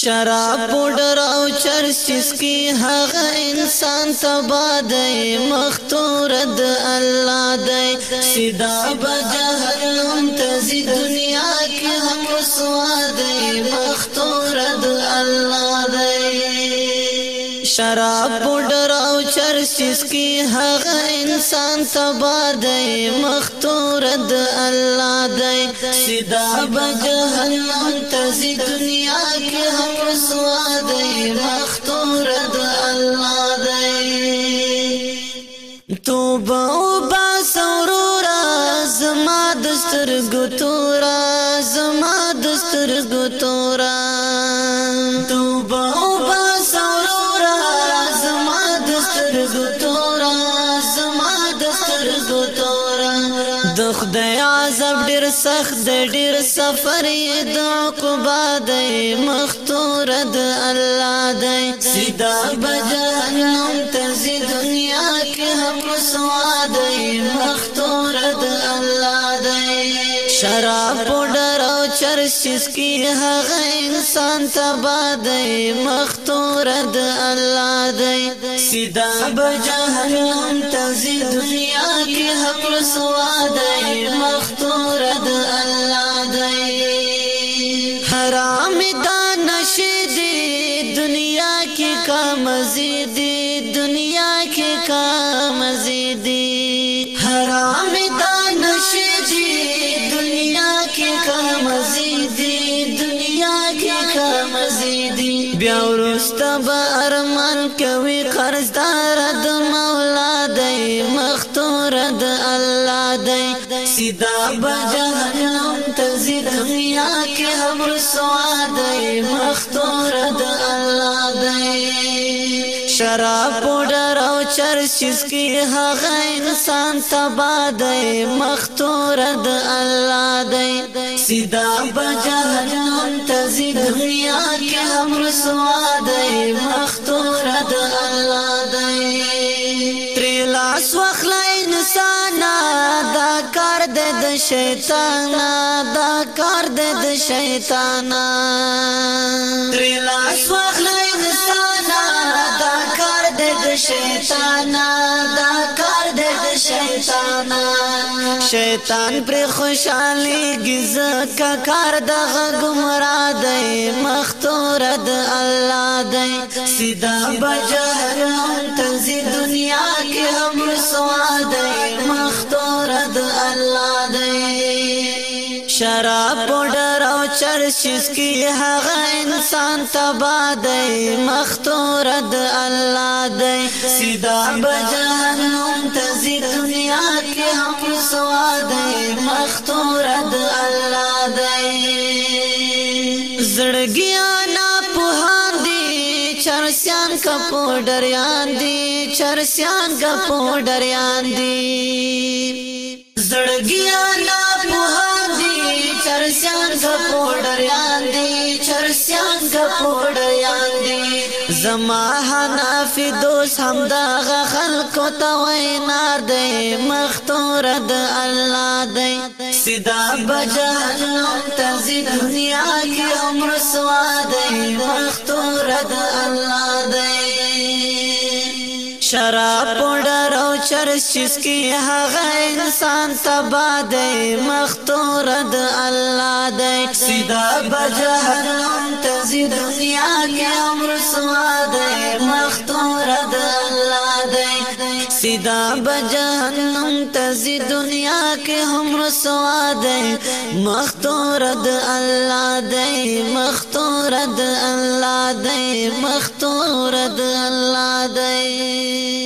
شراب پودر او چرسیس کی هغه انسان تبا دی مختور د الله دی سیدا بجهنم تزي دنیا کې هم سوا دی مختور د الله شراب بډر او چرسیس کی هغه انسان تبا دی مختور د الله دی سدا بجهنم تزي دنیا کې هم رسوا دی مختور د الله دی توبه او باسورورا زما دستر ګتورا زما دستر ګتورا توبه د خدای عذاب ډیر سخت د ډیر سفر د عقبا د مختور د الله د سیدا بجنم تز دنیا کې هم سواد مختور د الله د شراب ډر او چرسیس کې هغه انسان تبا د مختور د الله د سیدا بجنم تز دنیا حق رسوا دی مختور د الله دی حرام دا نشه دی دنیا کې کا مزید دنیا کې کا مزید حرام دا نشه دی دنیا کې کا مزید دنیا کې کا مزید بیا ورستا به ارمان کوي قرضدار دی سیدا بجهنم تزی دنیا کې هم رسوا دی مختور د الله دی شراب پوډر او چرچز کې هغه انسان تبا دی مختور د الله دی سیدا بجهنم تزی دنیا کې هم رسوا دی مختور د الله دی تر لاس واخلای انسان د شیطان دا کار د شیطان تر لاس واخله انسان دا کار د شیطان دا کار د شیطان شیطان پر خوشالي گز کا کار د گمرا دی مختور د الله دی سیدا بجر لرا بوډر او چرشیس کی هغه انسان تبا دی مختور د الله دی سیدا بجهنم تزی دنیا کی هم سوا دی مختور د الله دی زړګیا نا په چرسیان کپو ډریان دی چرسیان کپو ډریان دی زړګیا نا په چرسیان غپوډریان دي چرسیان غپوډریان دي زما حنافي دوست همدا خلق ته وینار دي مختور د الله دي سدا بجهنم تزي دنیا کې عمر سوا دي مختور د الله دي شراب پوډر او چرسیس کی هغه انسان تبا دی مختور د الله دی سیدا بجهنم تزي دنیا کې عمر سوا دی مختور د سیدا بجانم تزی دنیا کے ہم رسوا دے مختورد اللہ دے مختورد اللہ دے مختورد اللہ دے